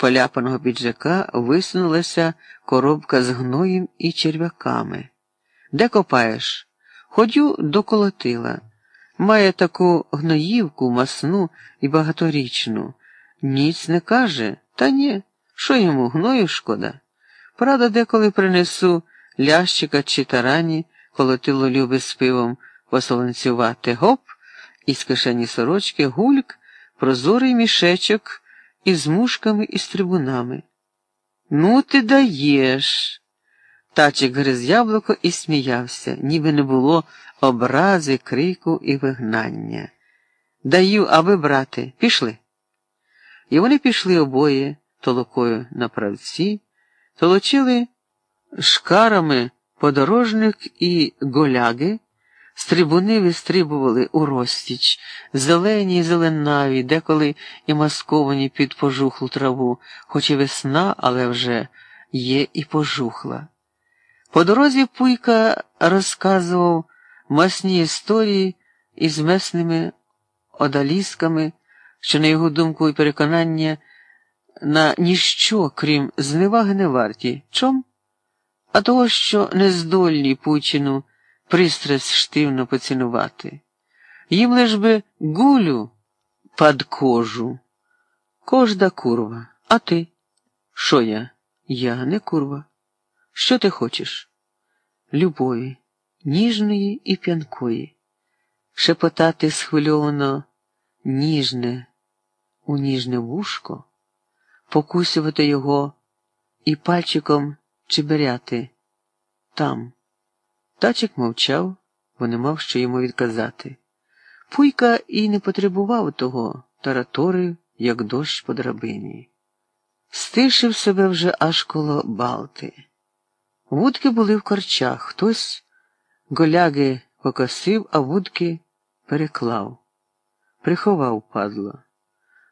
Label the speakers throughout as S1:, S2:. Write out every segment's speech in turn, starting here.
S1: поляпаного піджака висунулася коробка з гноєм і черв'яками. Де копаєш? Ходю до колотила. Має таку гноївку, масну і багаторічну. Ніц не каже, та ні. Що йому гною шкода? Правда, деколи принесу лящика чи тарані, колотило люби з пивом посолонцювати гоп, із кишені сорочки гульк, прозорий мішечок із мушками і стрибунами. Ну, ти даєш. Тачик гриз яблуко і сміявся, ніби не було образи, крику і вигнання. Даю, аби брати, пішли. І вони пішли обоє толокою на правці, толочили шкарами подорожник і голяги, стрибуни вистрибували у розтіч, зелені й зеленаві, деколи і масковані під пожухлу траву, хоч і весна, але вже є і пожухла. По дорозі Пуйка розказував масні історії із месними одалісками, що, на його думку і переконання, на ніщо, крім зневаги не варті. Чом? А того, що нездольні Пучину пристрасть штивно поцінувати. Їм лиш би гулю пад кожу. Кожда курва. А ти? Що я? Я не курва. Що ти хочеш? Любові, ніжної і п'янкої, шепотати схвильовано ніжне у ніжне вушко, покусювати його і пальчиком чиберяти там. Тачик мовчав, бо не мав що йому відказати. Пуйка і не потребував того, тараторив, як дощ по драбині. Стишив себе вже аж коло Балти. Вудки були в корчах, хтось голяги покосив, а вудки переклав, приховав падло.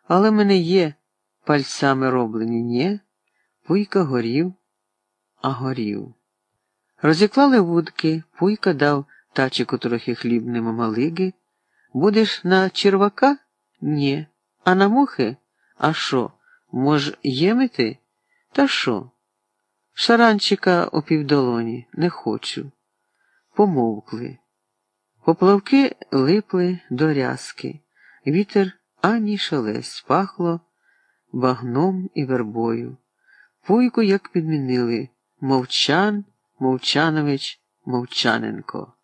S1: Але мене є пальцями роблені, ні, пуйка горів, а горів. Розіклали вудки, пуйка дав тачику трохи хлібним малиги. Будеш на червака? Ні. А на мухи? А що? Мож, ємити? Та що? Шаранчика у півдолоні не хочу. Помовкли. Поплавки липли до рязки. Вітер ані шелесть пахло багном і вербою. Пуйку як підмінили мовчан, мовчанович, мовчаненко.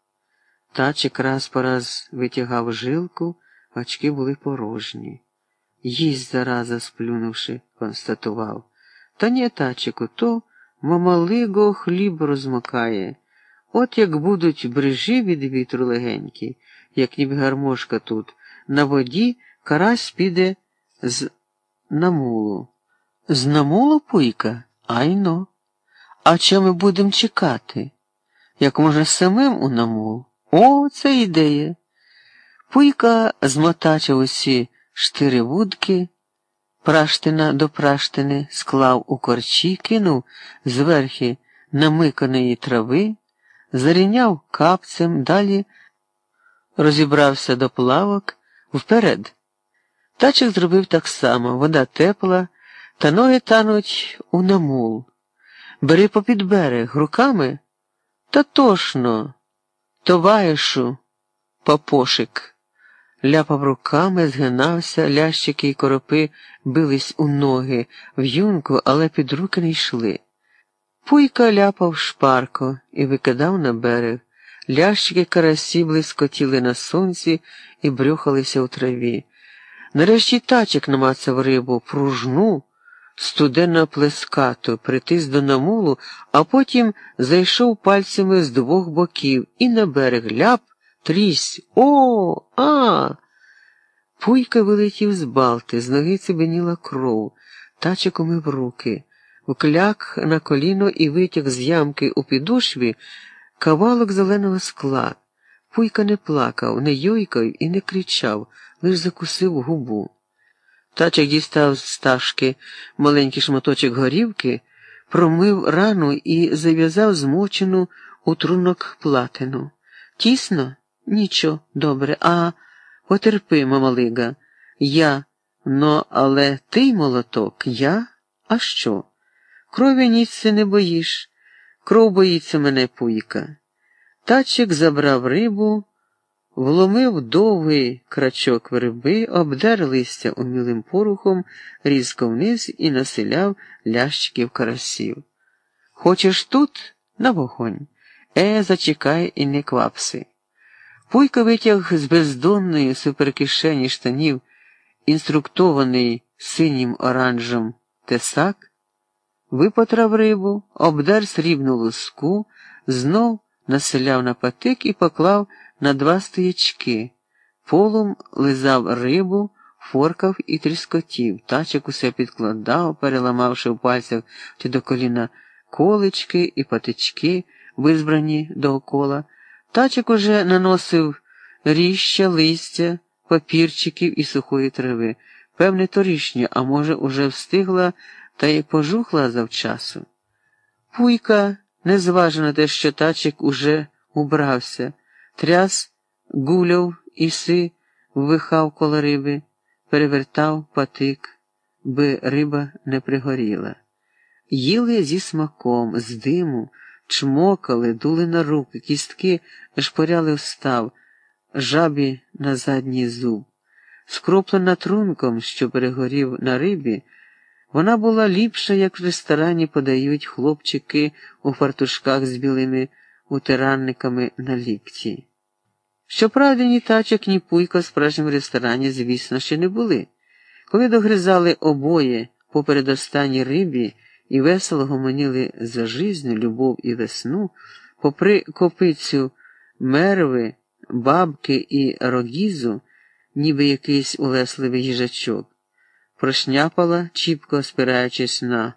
S1: Тачик раз по раз витягав жилку, очки були порожні. Їсть зараза, сплюнувши, констатував. Та ні, тачику, то мамалиго хліб розмокає. От як будуть брижі від вітру легенькі, як ніби гармошка тут, на воді карась піде з намулу. З намулу пуйка? Айно. А що ми будемо чекати? Як може самим у намул? О, це ідея. Пуйка змотачив усі штири вудки. Праштина до праштини склав у корчі, кинув зверхи намиканої трави, заріняв капцем, далі розібрався до плавок вперед. Тачик зробив так само, вода тепла, та ноги тануть у намул. Бери попід берег руками та тошно, товаришу, папошик ляпав руками, згинався, лящики й коропи бились у ноги в юнку, але під руки не йшли. Пуйка ляпав шпарко і викидав на берег. Лящики карасі блискотіли на сонці і брюхалися у траві. Нарешті тачик намацав рибу, пружну, студенно плескату, притис до намулу, а потім зайшов пальцями з двох боків і на берег ляп. Трісь. О, а. Пуйка вилетів з балти, з ноги цибеніла кров, тачик умив руки, вкляк на коліно і витяг з ямки у підошві кавалок зеленого скла. Пуйка не плакав, не йойкав і не кричав, лиш закусив губу. Тачик дістав з стажки маленький шматочок горівки, промив рану і зав'язав змочену у трунок платину. Тісно? Нічого, добре, а потерпи, мамалига. Я, но, але ти молоток, я? А що? Крові ніцце не боїш, кров боїться мене пуйка. Тачик забрав рибу, вломив довгий крачок верби, обдер листя умілим порухом, різко вниз і населяв лящиків карасів. Хочеш тут на вогонь? Е, зачекай і не квапси. Пуйка витяг з бездонної суперкишені штанів, інструктований синім оранжем тесак, випотрав рибу, обдар срібну луску, знов населяв на патик і поклав на два стоячки. Полум лизав рибу, форкав і тріскотів, тачик усе підкладав, переламавши в пальцях чи до коліна колички і патички, визбрані доокола. Тачик уже наносив ріща, листя, папірчиків і сухої трави. Певне, торішнє, а може, уже встигла та й пожухла завчасу. Пуйка, незважно те, що тачик уже убрався, тряс, гуляв іси, ввихав коло риби, перевертав патик, би риба не пригоріла. Їли зі смаком, з диму, чмокали, дули на руки, кістки шпоряли встав, жабі на задній зуб. Скроплена трунком, що перегорів на рибі, вона була ліпша, як в ресторані подають хлопчики у фартушках з білими утиранниками на лікті. Щоправда, ні тачок, ні пуйка в справжньому ресторані, звісно, ще не були. Коли догризали обоє по передостанній рибі і весело гомоніли за жизнь, любов і весну, попри копицю мерви, бабки і рогізу, ніби якийсь улесливий їжачок, прошняпала, чіпко спираючись на